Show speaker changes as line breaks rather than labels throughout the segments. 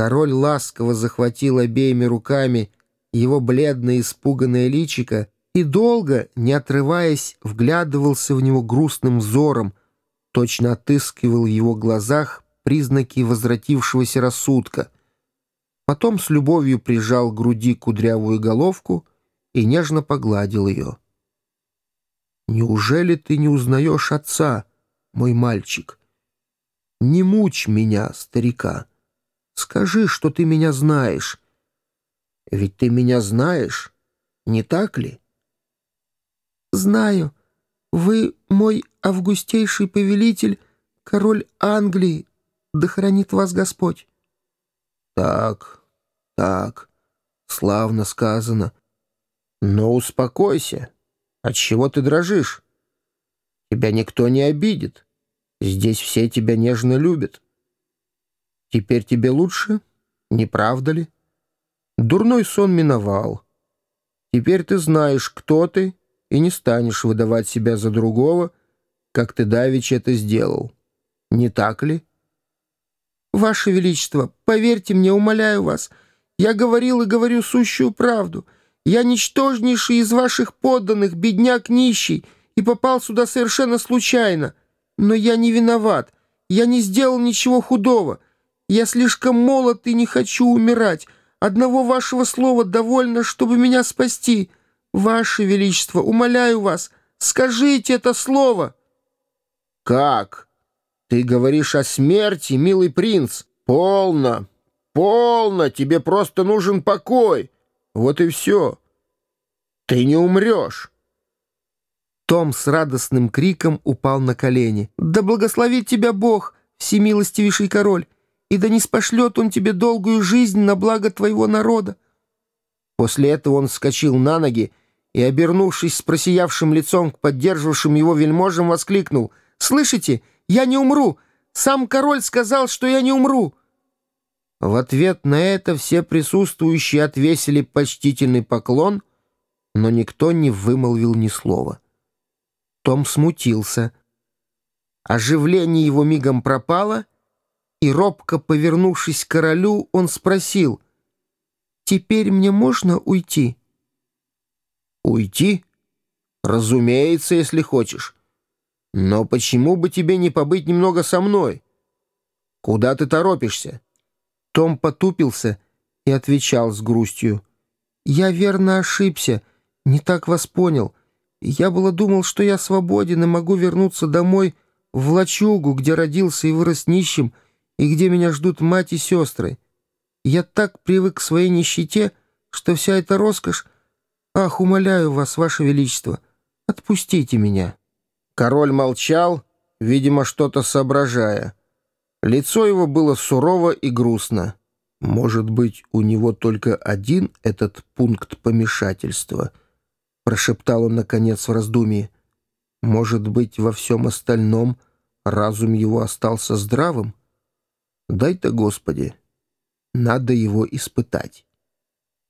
Король ласково захватил обеими руками его бледное испуганное личико и долго, не отрываясь, вглядывался в него грустным взором, точно отыскивал в его глазах признаки возвратившегося рассудка. Потом с любовью прижал к груди кудрявую головку и нежно погладил ее. «Неужели ты не узнаешь отца, мой мальчик? Не мучь меня, старика. Скажи, что ты меня знаешь. Ведь ты меня знаешь, не так ли?»
«Знаю. Вы мой августейший повелитель, король Англии. Да хранит вас Господь».
«Так, так, славно сказано. Но успокойся. Отчего ты дрожишь? Тебя никто не обидит. Здесь все тебя нежно любят. Теперь тебе лучше, не правда ли? Дурной сон миновал. Теперь ты знаешь, кто ты, и не станешь выдавать себя за другого, как ты давеча это сделал. Не так ли?
Ваше Величество, поверьте мне, умоляю вас, я говорил и говорю сущую правду. Я ничтожнейший из ваших подданных, бедняк нищий, и попал сюда совершенно случайно. Но я не виноват, я не сделал ничего худого. Я слишком молод и не хочу умирать. Одного вашего слова довольно, чтобы меня спасти». «Ваше Величество, умоляю вас, скажите это слово!»
«Как? Ты говоришь о смерти, милый принц? Полно, полно, тебе просто нужен покой. Вот и все. Ты не умрешь». Том с радостным криком упал на колени.
«Да благословит тебя Бог, всемилостивейший король, и да не спошлет он тебе долгую жизнь на благо твоего народа!»
После этого он вскочил на ноги и, обернувшись с просиявшим лицом к поддерживавшим его вельможам, воскликнул «Слышите, я не умру! Сам король сказал, что я не умру!» В ответ на это все присутствующие отвесили почтительный поклон, но никто не вымолвил ни слова. Том смутился. Оживление его мигом пропало, и, робко повернувшись к королю, он спросил «Теперь мне можно уйти?» «Уйти? Разумеется, если хочешь. Но почему бы тебе не побыть немного со мной? Куда ты торопишься?» Том потупился и отвечал с грустью.
«Я верно ошибся, не так вас понял. Я было думал, что я свободен и могу вернуться домой в лачугу, где родился и вырос нищим, и где меня ждут мать и сестры. Я так привык к своей нищете, что вся эта роскошь «Ах, умоляю вас, ваше величество, отпустите меня».
Король молчал, видимо, что-то соображая. Лицо его было сурово и грустно. «Может быть, у него только один этот пункт помешательства?» — прошептал он, наконец, в раздумье. «Может быть, во всем остальном разум его остался здравым? Дай-то, Господи, надо его испытать».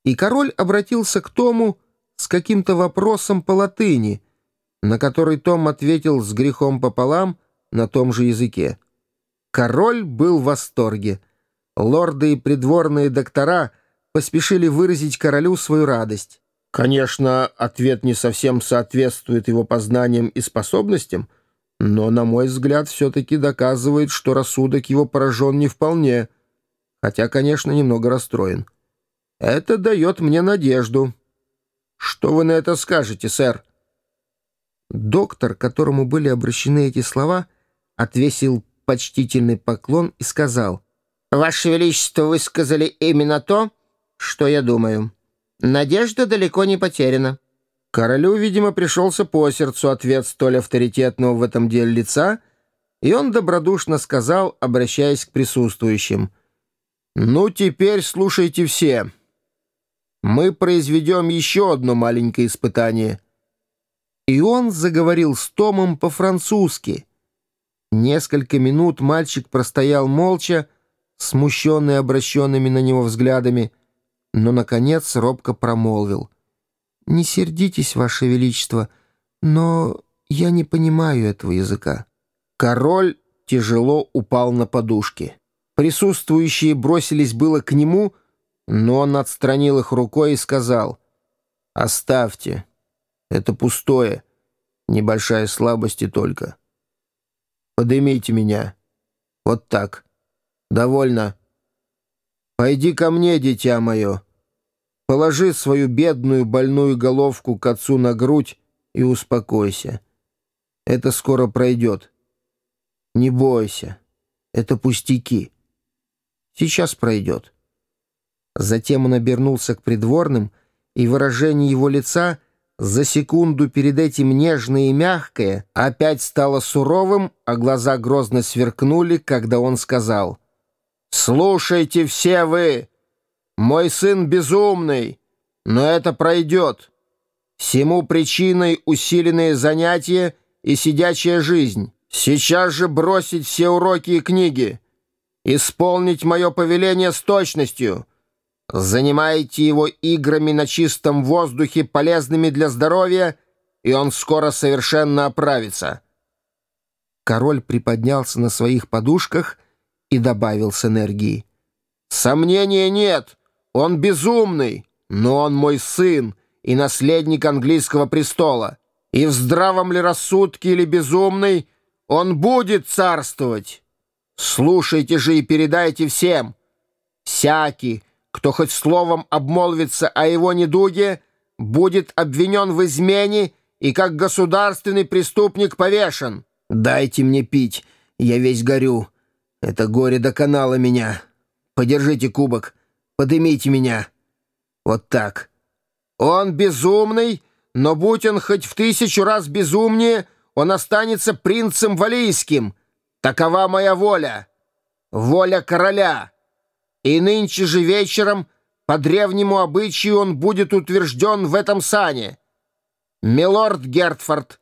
И король обратился к Тому, с каким-то вопросом по латыни, на который Том ответил с грехом пополам на том же языке. Король был в восторге. Лорды и придворные доктора поспешили выразить королю свою радость. Конечно, ответ не совсем соответствует его познаниям и способностям, но, на мой взгляд, все-таки доказывает, что рассудок его поражен не вполне, хотя, конечно, немного расстроен. Это дает мне надежду. «Что вы на это скажете, сэр?» Доктор, которому были обращены эти слова, отвесил почтительный поклон и сказал, «Ваше Величество, вы сказали именно то, что я думаю. Надежда далеко не потеряна». Королю, видимо, пришелся по сердцу ответ столь авторитетного в этом деле лица, и он добродушно сказал, обращаясь к присутствующим, «Ну, теперь слушайте все» мы произведем еще одно маленькое испытание». И он заговорил с Томом по-французски. Несколько минут мальчик простоял молча, смущенный обращенными на него взглядами, но, наконец, робко промолвил. «Не сердитесь, Ваше Величество, но я не понимаю этого языка». Король тяжело упал на подушки. Присутствующие бросились было к нему, но он отстранил их рукой и сказал, «Оставьте, это пустое, небольшая слабость и только. Подымите меня, вот так, довольно. Пойди ко мне, дитя мое». Положи свою бедную больную головку к отцу на грудь и успокойся. Это скоро пройдет. Не бойся. Это пустяки. Сейчас пройдет. Затем он обернулся к придворным, и выражение его лица за секунду перед этим нежное и мягкое опять стало суровым, а глаза грозно сверкнули, когда он сказал «Слушайте все вы!» Мой сын безумный, но это пройдет. Всему причиной усиленные занятия и сидячая жизнь. Сейчас же бросить все уроки и книги. Исполнить мое повеление с точностью. Занимайте его играми на чистом воздухе, полезными для здоровья, и он скоро совершенно оправится». Король приподнялся на своих подушках и добавил с энергией. «Сомнения нет. Он безумный, но он мой сын и наследник английского престола. И в здравом ли рассудке или безумный, он будет царствовать. Слушайте же и передайте всем. Всякий, кто хоть словом обмолвится о его недуге, будет обвинен в измене и как государственный преступник повешен. Дайте мне пить, я весь горю. Это горе доконало меня. Подержите кубок». Подымите меня. Вот так. Он безумный, но будь он хоть в тысячу раз безумнее, он останется принцем валийским. Такова моя воля. Воля короля. И нынче же вечером по древнему обычаю он будет утвержден в этом сане. Милорд Гертфорд,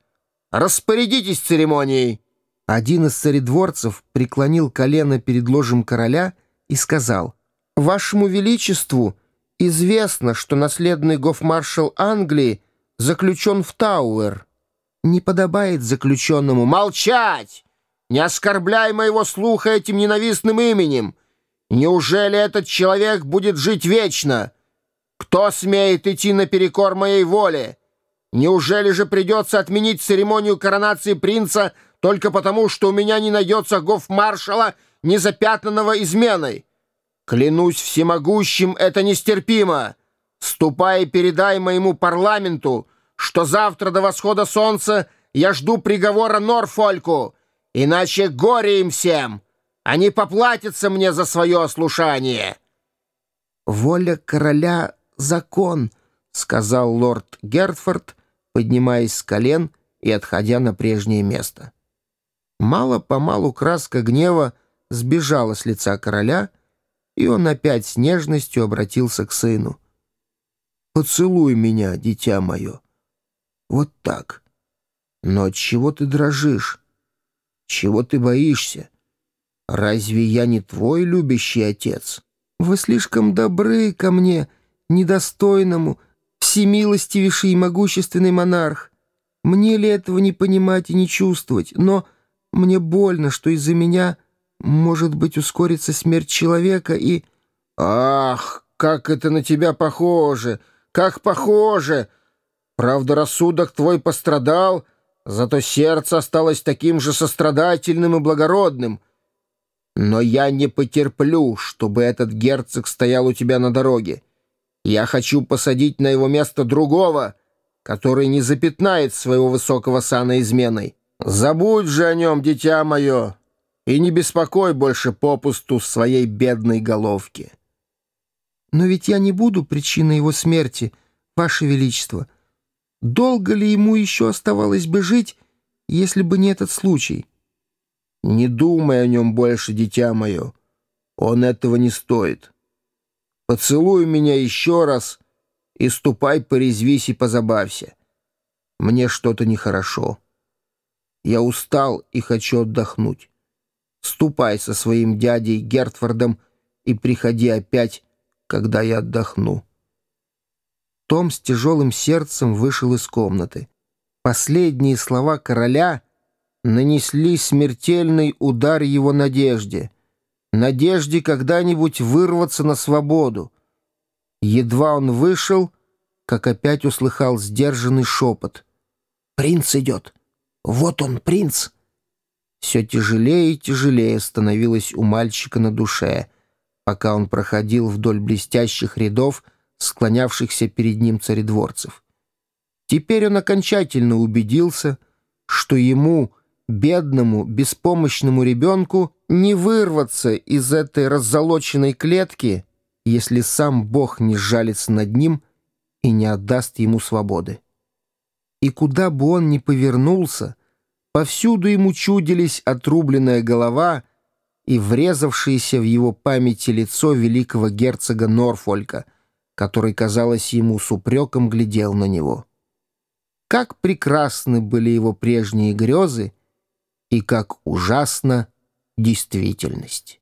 распорядитесь церемонией. Один из царедворцев преклонил колено перед ложем короля и сказал — Вашему Величеству известно, что наследный гофмаршал Англии заключен в Тауэр. Не подобает заключенному молчать! Не оскорбляй моего слуха этим ненавистным именем! Неужели этот человек будет жить вечно? Кто смеет идти наперекор моей воле? Неужели же придется отменить церемонию коронации принца только потому, что у меня не найдется гофмаршала, незапятнанного изменой? Клянусь всемогущим, это нестерпимо. Ступай и передай моему парламенту, что завтра до восхода солнца я жду приговора Норфольку, иначе горе им всем. Они поплатятся мне за свое ослушание». «Воля короля — закон», — сказал лорд Гертфорд, поднимаясь с колен и отходя на прежнее место. Мало-помалу краска гнева сбежала с лица короля — и он опять с нежностью обратился к сыну. «Поцелуй меня, дитя мое. Вот так. Но от чего ты дрожишь? Чего ты боишься? Разве я не твой любящий отец? Вы слишком добры ко мне, недостойному, всемилостивейший и могущественный монарх. Мне ли этого не понимать и не чувствовать? Но мне больно, что из-за меня может быть, ускорится смерть человека и... Ах, как это на тебя похоже! Как похоже! Правда, рассудок твой пострадал, зато сердце осталось таким же сострадательным и благородным. Но я не потерплю, чтобы этот герцог стоял у тебя на дороге. Я хочу посадить на его место другого, который не запятнает своего высокого сана изменой. Забудь же о нем, дитя мое, и не беспокой больше попусту своей бедной головки. Но ведь я не буду причиной его смерти, Ваше Величество. Долго ли ему еще оставалось бы жить, если бы не этот случай? Не думай о нем больше, дитя мое. Он этого не стоит. Поцелуй меня еще раз и ступай, порезвись и позабавься. Мне что-то нехорошо. Я устал и хочу отдохнуть. Ступай со своим дядей Гертфордом и приходи опять, когда я отдохну». Том с тяжелым сердцем вышел из комнаты. Последние слова короля нанесли смертельный удар его надежде. надежде когда-нибудь вырваться на свободу. Едва он вышел, как опять услыхал сдержанный шепот. «Принц идет! Вот он, принц!» Все тяжелее и тяжелее становилось у мальчика на душе, пока он проходил вдоль блестящих рядов, склонявшихся перед ним царедворцев. Теперь он окончательно убедился, что ему, бедному, беспомощному ребенку, не вырваться из этой раззолоченной клетки, если сам Бог не сжалится над ним и не отдаст ему свободы. И куда бы он ни повернулся, повсюду ему чудились отрубленная голова и врезавшееся в его памяти лицо великого герцога Норфолька, который, казалось, ему с упреком глядел на него. Как прекрасны были его прежние грезы и как ужасна действительность.